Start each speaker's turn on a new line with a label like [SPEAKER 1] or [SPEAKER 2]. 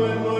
[SPEAKER 1] when